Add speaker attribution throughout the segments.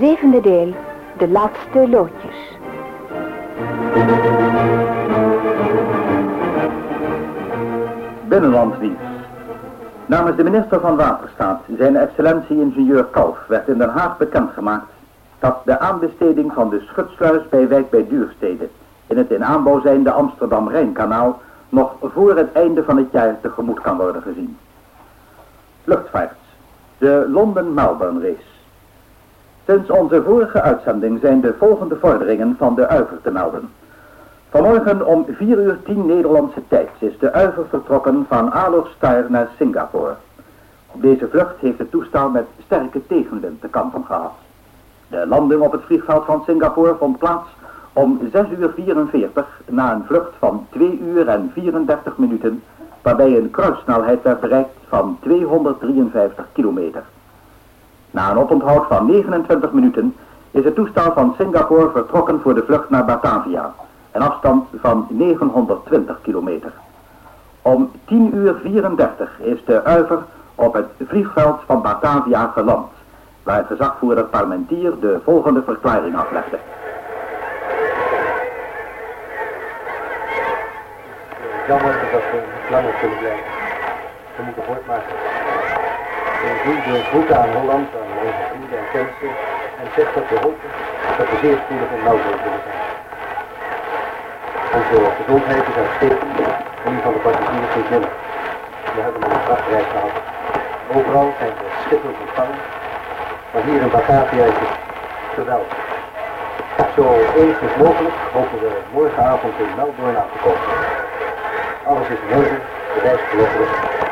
Speaker 1: Zevende deel. De laatste loodjes.
Speaker 2: Binnenlandsdienst. Namens de minister van Waterstaat, zijn excellentie ingenieur Kalf, werd in Den Haag bekendgemaakt dat de aanbesteding van de schutsluis bij Wijk bij Duurstede in het in aanbouw zijnde Amsterdam-Rijnkanaal nog voor het einde van het jaar tegemoet kan worden gezien. Luchtvaart. De Londen-Melbourne race. Sinds onze vorige uitzending zijn de volgende vorderingen van de Uiver te melden. Vanmorgen om 4 uur 10 Nederlandse tijd is de Uiver vertrokken van Alostar naar Singapore. Op deze vlucht heeft het toestel met sterke tegenwind te kampen gehad. De landing op het vliegveld van Singapore vond plaats om 6 uur 44 na een vlucht van 2 uur en 34 minuten, waarbij een kruissnelheid werd bereikt van 253 kilometer. Na een oponthoud van 29 minuten is het toestel van Singapore vertrokken voor de vlucht naar Batavia, een afstand van 920 kilometer. Om 10 uur 34 is de Uiver op het vliegveld van Batavia geland, waar gezagvoerder Parmentier de volgende verklaring aflegde.
Speaker 3: jammer dat we niet langer kunnen blijven. We moeten voortmaken. Doe de aan Holland, en kennissen en zeg dat we hopen dat we zeer spoedig in Melbourne zullen zijn. Onze gezondheid is uitstekend en die van de passagiers niet minder. We hebben een prachtreis gehad. Overal zijn we schitterend ontvangen, maar hier in Batavia is het geweldig. Zo enigszins mogelijk hopen we morgenavond in Melbourne aan te komen. Alles is in orde, de reis verloopt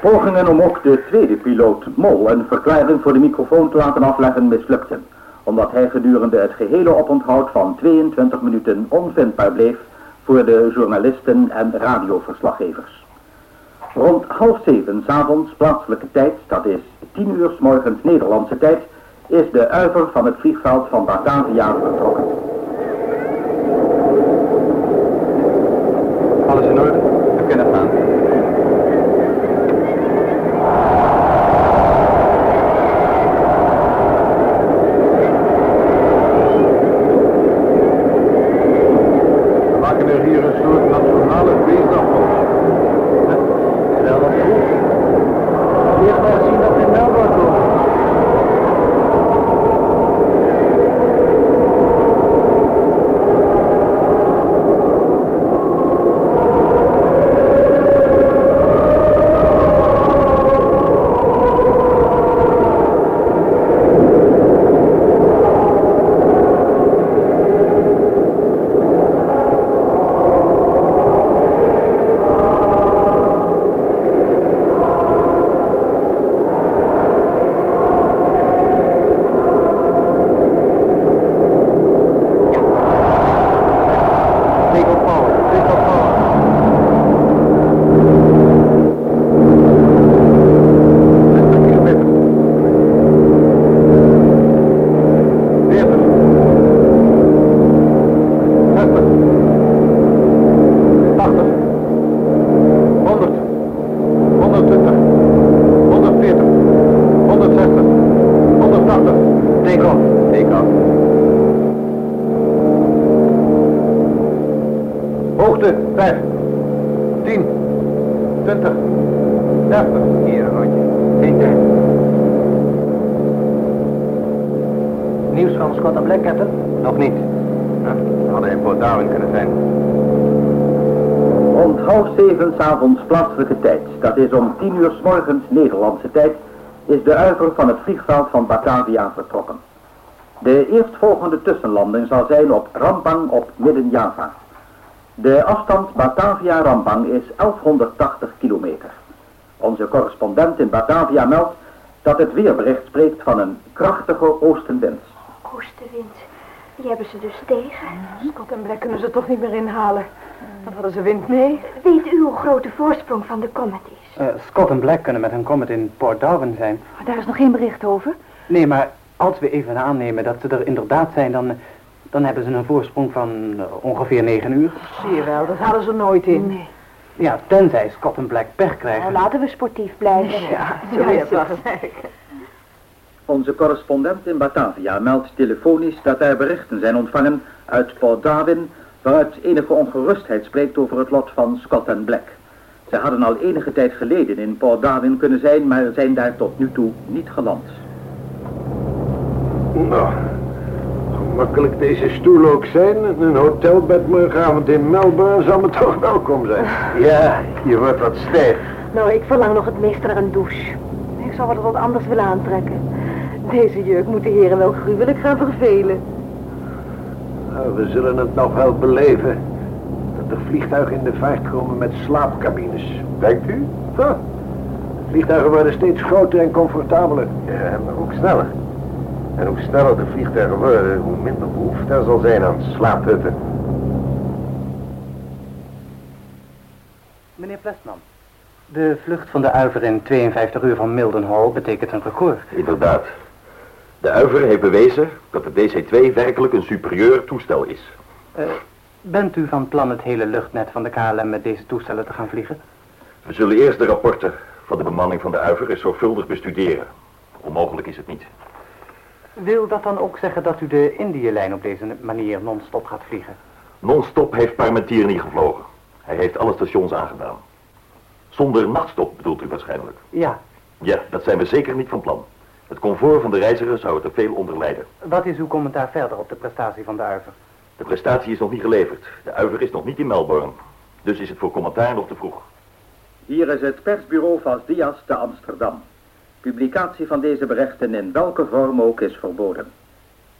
Speaker 2: Pogingen om ook de tweede piloot, Mol, een verklaring voor de microfoon te laten afleggen mislukten, omdat hij gedurende het gehele oponthoud van 22 minuten onvindbaar bleef voor de journalisten en radioverslaggevers. Rond half zeven s'avonds plaatselijke tijd, dat is 10 uur s morgens Nederlandse tijd, is de uiver van het vliegveld van Batavia vertrokken.
Speaker 4: Van
Speaker 3: en Black, Captain?
Speaker 4: Nog niet. Huh? Hadden in Port Darwin kunnen zijn.
Speaker 2: Rond half zeven s'avonds plaatselijke tijd, dat is om 10 uur s morgens Nederlandse tijd, is de uiver van het vliegveld van Batavia vertrokken. De eerstvolgende tussenlanding zal zijn op Rampang op Midden-Java. De afstand Batavia-Rampang is 1180 kilometer. Onze correspondent in Batavia meldt dat het weerbericht spreekt van een krachtige. Oostenwind.
Speaker 1: Die hebben ze dus tegen.
Speaker 5: Scott en Black kunnen ze toch niet meer inhalen. Dan hadden ze wind mee.
Speaker 1: Weet u hoe groot de voorsprong van de Comet is?
Speaker 6: Eh, Scott en Black kunnen met hun Comet in Port Darwin zijn.
Speaker 5: Maar daar is nog geen bericht over.
Speaker 6: Nee, maar als we even aannemen dat ze er inderdaad zijn, dan, dan hebben ze een voorsprong van eh, ongeveer 9 uur.
Speaker 5: Zie je wel, dat hadden ze nooit in.
Speaker 1: Nee.
Speaker 6: Ja, tenzij Scott en Black pech krijgen.
Speaker 1: Nou, laten we sportief blijven.
Speaker 5: Ja,
Speaker 1: zo is het.
Speaker 2: Onze correspondent in Batavia meldt telefonisch dat er berichten zijn ontvangen uit Port Darwin waaruit enige ongerustheid spreekt over het lot van Scott en Black. Zij hadden al enige tijd geleden in Port Darwin kunnen zijn, maar zijn daar tot nu toe niet geland.
Speaker 4: Nou, gemakkelijk deze stoel ook zijn. Een hotelbed morgenavond in Melbourne zal me toch welkom zijn. Ja, je wordt wat stijf.
Speaker 5: Nou, ik verlang nog het meest naar een douche. Ik zou wel wat anders willen aantrekken. Deze jurk moet de heren wel gruwelijk gaan vervelen.
Speaker 4: Nou, we zullen het nog wel beleven. Dat er vliegtuigen in de vaart komen met slaapcabines. Denkt u? Ja. Vliegtuigen worden steeds groter en comfortabeler.
Speaker 7: Ja, maar ook sneller. En hoe sneller de vliegtuigen worden, hoe minder behoefte er zal zijn aan slaaphutten.
Speaker 6: Meneer Plesman, de vlucht van de Uiver in 52 uur van Mildenhall betekent een record.
Speaker 7: Inderdaad. De Uiver heeft bewezen dat de DC-2 werkelijk een superieur toestel is.
Speaker 6: Eh, bent u van plan het hele luchtnet van de KLM met deze toestellen te gaan vliegen?
Speaker 7: We zullen eerst de rapporten van de bemanning van de Uiver eens zorgvuldig bestuderen. Onmogelijk is het niet.
Speaker 6: Wil dat dan ook zeggen dat u de Indië-lijn op deze manier non-stop gaat vliegen?
Speaker 7: Non-stop heeft Parmentier niet gevlogen. Hij heeft alle stations aangedaan. Zonder nachtstop bedoelt u waarschijnlijk?
Speaker 6: Ja.
Speaker 7: Ja, dat zijn we zeker niet van plan. Het comfort van de reiziger zou het er veel onder lijden.
Speaker 6: Wat is uw commentaar verder op de prestatie van de Uiver?
Speaker 7: De prestatie is nog niet geleverd. De Uiver is nog niet in Melbourne. Dus is het voor commentaar nog te vroeg.
Speaker 2: Hier is het persbureau van Diaz te Amsterdam. Publicatie van deze berichten in welke vorm ook is verboden.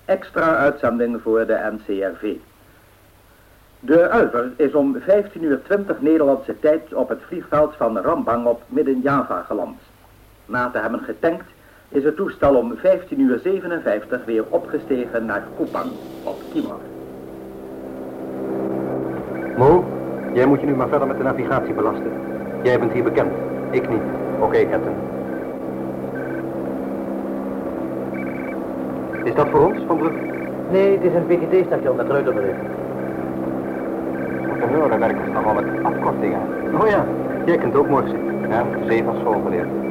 Speaker 2: Extra uitzending voor de NCRV. De Uiver is om 15 uur 20 Nederlandse tijd op het vliegveld van Rambang op Midden-Java geland. Na te hebben getankt is het toestel om 15 uur 57 weer opgestegen naar Kupang op Timor.
Speaker 6: Mo, jij moet je nu maar verder met de navigatie belasten. Jij bent hier bekend, ik niet. Oké, captain. Is dat voor ons, Van Brugge?
Speaker 3: Nee, het is een PGT-station met reuterbericht.
Speaker 6: Horen, werken ze nogal met afkortingen. Oh ja, jij kunt ook morgen zitten. Ja, zeven van school geleerd.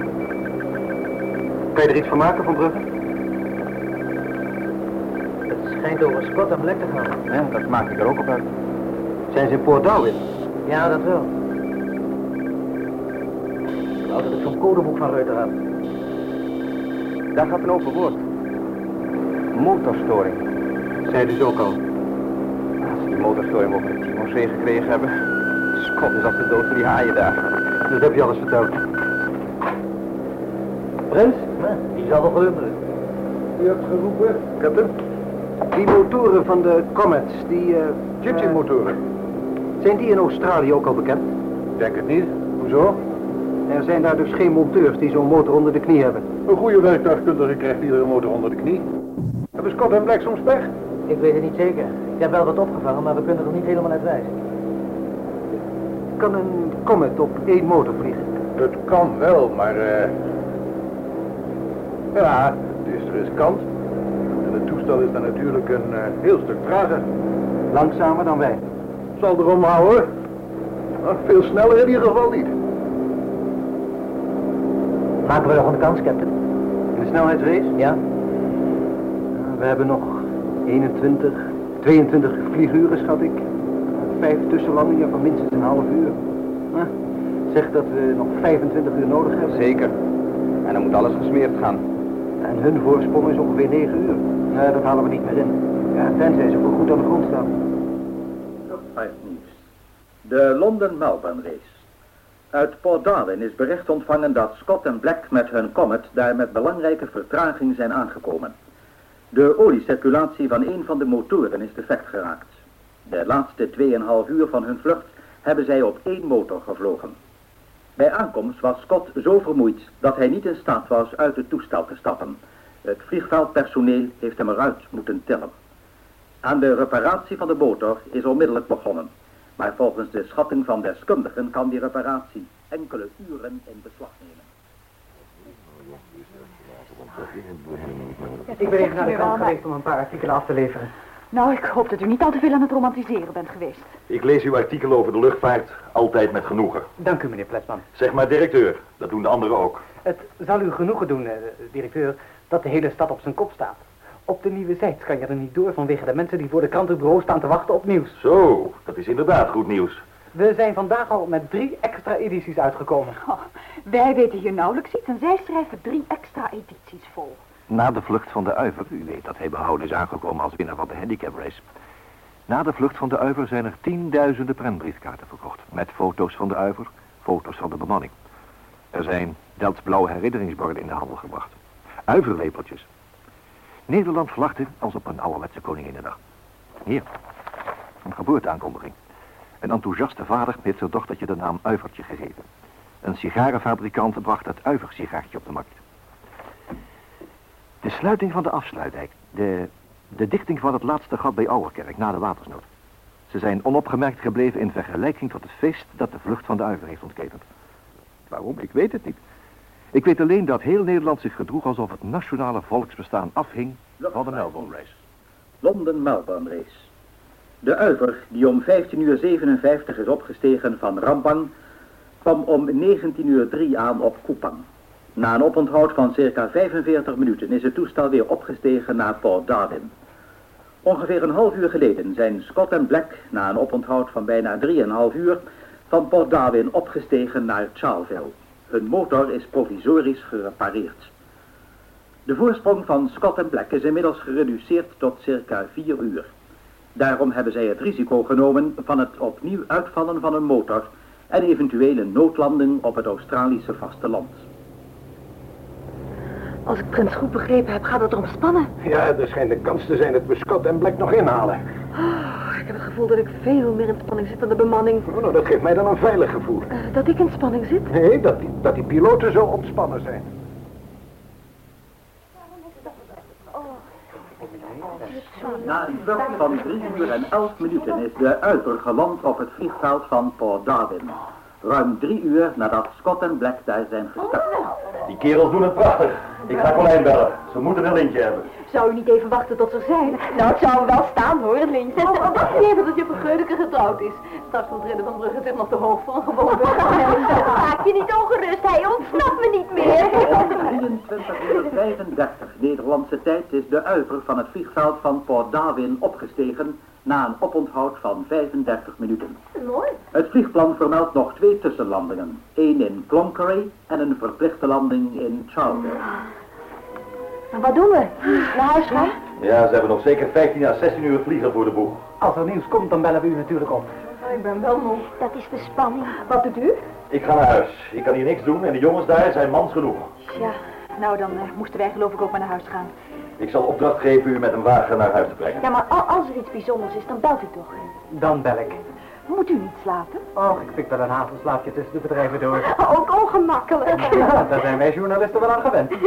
Speaker 6: Kan je er iets van maken, Van Brugge?
Speaker 3: Het schijnt over en Black te gaan.
Speaker 6: Ja, dat maak ik er ook op uit. Zijn ze in Port Darwin?
Speaker 3: Ja, dat wel. Ik wou dat ik zo'n codeboek van Reuter had.
Speaker 6: Daar gaat een open woord. Motorstoring. Zij dus ook al. Als ze die motorstoring over de Timorzee gekregen hebben. Scott is als de dood van die haaien daar. Dat heb je alles verteld.
Speaker 3: Prins? die zal wel glunderen.
Speaker 4: U hebt geroepen?
Speaker 6: Captain?
Speaker 4: Die motoren van de Comets, die... eh
Speaker 6: Gypsy-motoren. Zijn die in Australië ook al bekend?
Speaker 4: Denk het niet. Hoezo?
Speaker 6: Er zijn daar dus geen monteurs die zo'n motor onder de knie hebben.
Speaker 4: Een goede werktuigkundige krijgt iedere motor onder de knie. Hebben Scott en Black soms pech?
Speaker 3: Ik weet het niet zeker. Ik heb wel wat opgevangen, maar we kunnen er niet helemaal uit wijzen.
Speaker 6: Kan een Comet op één motor vliegen?
Speaker 4: Het kan wel, maar... eh Ja, het is riskant. En het toestel is dan natuurlijk een eh, heel stuk trager.
Speaker 6: Langzamer dan wij.
Speaker 4: Zal erom houden. Maar veel sneller in ieder geval niet.
Speaker 3: Maken we nog een kans, Captain?
Speaker 6: In de snelheidsrace?
Speaker 3: Ja?
Speaker 6: We hebben nog 21, 22 vlieguren, schat ik. Vijf tussenlandingen van minstens een half uur. Zeg dat we nog 25 uur nodig hebben. Zeker. En dan moet alles gesmeerd gaan. En hun voorsprong is ongeveer 9 uur. Nee, dat halen we niet meer in. Ja, tenzij ze voor goed aan de grond staan.
Speaker 2: Uit nieuws. De London-Melbourne race. Uit Port Darwin is bericht ontvangen dat Scott en Black met hun Comet daar met belangrijke vertraging zijn aangekomen. De oliecirculatie van een van de motoren is defect geraakt. De laatste 2,5 uur van hun vlucht hebben zij op één motor gevlogen. Bij aankomst was Scott zo vermoeid dat hij niet in staat was uit het toestel te stappen. Het vliegveldpersoneel heeft hem eruit moeten tillen. Aan de reparatie van de motor is onmiddellijk begonnen. Maar volgens de schatting van deskundigen kan die reparatie enkele uren in beslag nemen.
Speaker 5: Ik ben even naar de geweest om een paar artikelen af te leveren. Nou, ik hoop dat u niet al te veel aan het romantiseren bent geweest.
Speaker 7: Ik lees uw artikel over de luchtvaart altijd met genoegen.
Speaker 6: Dank u, meneer Plesman.
Speaker 7: Zeg maar directeur, dat doen de anderen ook.
Speaker 6: Het zal u genoegen doen, eh, directeur, dat de hele stad op zijn kop staat. Op de nieuwe zijt kan je er niet door vanwege de mensen die voor de krantenbureau staan te wachten op nieuws.
Speaker 7: Zo, dat is inderdaad goed nieuws.
Speaker 6: We zijn vandaag al met drie extra edities uitgekomen.
Speaker 5: Oh, wij weten hier nauwelijks iets en zij schrijven drie extra edities vol.
Speaker 8: Na de vlucht van de Uiver, u weet dat hij behouden is aangekomen als winnaar van de handicap race. Na de vlucht van de Uiver zijn er tienduizenden prentbriefkaarten verkocht. Met foto's van de Uiver, foto's van de bemanning. Er zijn Delfts blauwe herinneringsborden in de handel gebracht. Uiverlepeltjes. Nederland vlagde als op een ouderwetse koninginnedag. Hier, een geboorteaankondiging. Een enthousiaste vader heeft zijn dochtertje de naam Uivertje gegeven. Een sigarenfabrikant bracht het Uiversigaartje op de markt. De sluiting van de afsluitdijk. De, de dichting van het laatste gat bij Ouwerkerk na de watersnood. Ze zijn onopgemerkt gebleven in vergelijking tot het feest dat de vlucht van de Uiver heeft ontketend. Waarom? Ik weet het niet. Ik weet alleen dat heel Nederland zich gedroeg alsof het nationale volksbestaan afhing van de Melbourne Race.
Speaker 2: Londen Melbourne Race. De Uiver, die om 15 uur 57 is opgestegen van Rambang, kwam om 19 uur 3 aan op Kupang. Na een oponthoud van circa 45 minuten is het toestel weer opgestegen naar Port Darwin. Ongeveer een half uur geleden zijn Scott en Black, na een oponthoud van bijna 3,5 uur, van Port Darwin opgestegen naar Charleville. Hun motor is provisorisch gerepareerd. De voorsprong van Scott en Black is inmiddels gereduceerd tot circa 4 uur. Daarom hebben zij het risico genomen van het opnieuw uitvallen van een motor en eventuele noodlanding op het Australische vasteland.
Speaker 5: Als ik Prins goed begrepen heb, gaat het erom spannen.
Speaker 4: Ja, er schijnt een kans te zijn dat we Scott en Black nog inhalen.
Speaker 5: Oh, ik heb het gevoel dat ik veel meer in spanning zit dan de bemanning.
Speaker 4: Oh, nou, dat geeft mij dan een veilig gevoel.
Speaker 5: Eh, dat ik in spanning zit?
Speaker 4: Nee, dat die, dat die piloten zo ontspannen zijn.
Speaker 2: Na een vlucht van 3 uur en 11 minuten is de Uiver geland op het vliegveld van Port Darwin. Ruim drie uur nadat Scott en Black daar zijn gestart.
Speaker 7: Die kerels doen het prachtig. Ik ga Colijn bellen. Ze moeten een lintje hebben.
Speaker 5: Zou u niet even wachten tot ze zijn? Nou, het zou hem wel staan hoor, het lintje. Oh, oh, wacht even dat juffrouw Geudeke getrouwd is. Straks komt Ridder van Brugge zich nog te hoog voor een gewoon Maak je niet ongerust, hij ontsnapt me niet meer.
Speaker 2: Om 23 uur 35 Nederlandse tijd is de Uiver van het vliegveld van Port Darwin opgestegen na een oponthoud van 35 minuten.
Speaker 5: Mooi.
Speaker 2: Het vliegplan vermeldt nog twee tussenlandingen. één in Cloncurry en een verplichte landing in Charleville.
Speaker 5: En wat doen we? Naar huis gaan?
Speaker 7: Ja, ze hebben nog zeker 15 à 16 uur vliegen voor de boeg.
Speaker 6: Als er nieuws komt, dan bellen we u natuurlijk op.
Speaker 5: Ik ben wel moe.
Speaker 1: Dat is de spanning.
Speaker 5: Wat doet u?
Speaker 7: Ik ga naar huis. Ik kan hier niks doen en de jongens daar zijn mans genoeg.
Speaker 5: Ja, nou dan eh, moesten wij geloof ik ook maar naar huis gaan.
Speaker 7: Ik zal opdracht geven u met een wagen naar huis te brengen.
Speaker 5: Ja, maar al- als er iets bijzonders is, dan belt u toch.
Speaker 6: Dan bel ik.
Speaker 5: Moet u niet slapen?
Speaker 6: Och, ik pik wel een havenslaapje tussen de bedrijven door.
Speaker 5: Ook ongemakkelijk.
Speaker 6: Ja, daar zijn wij journalisten wel aan gewend.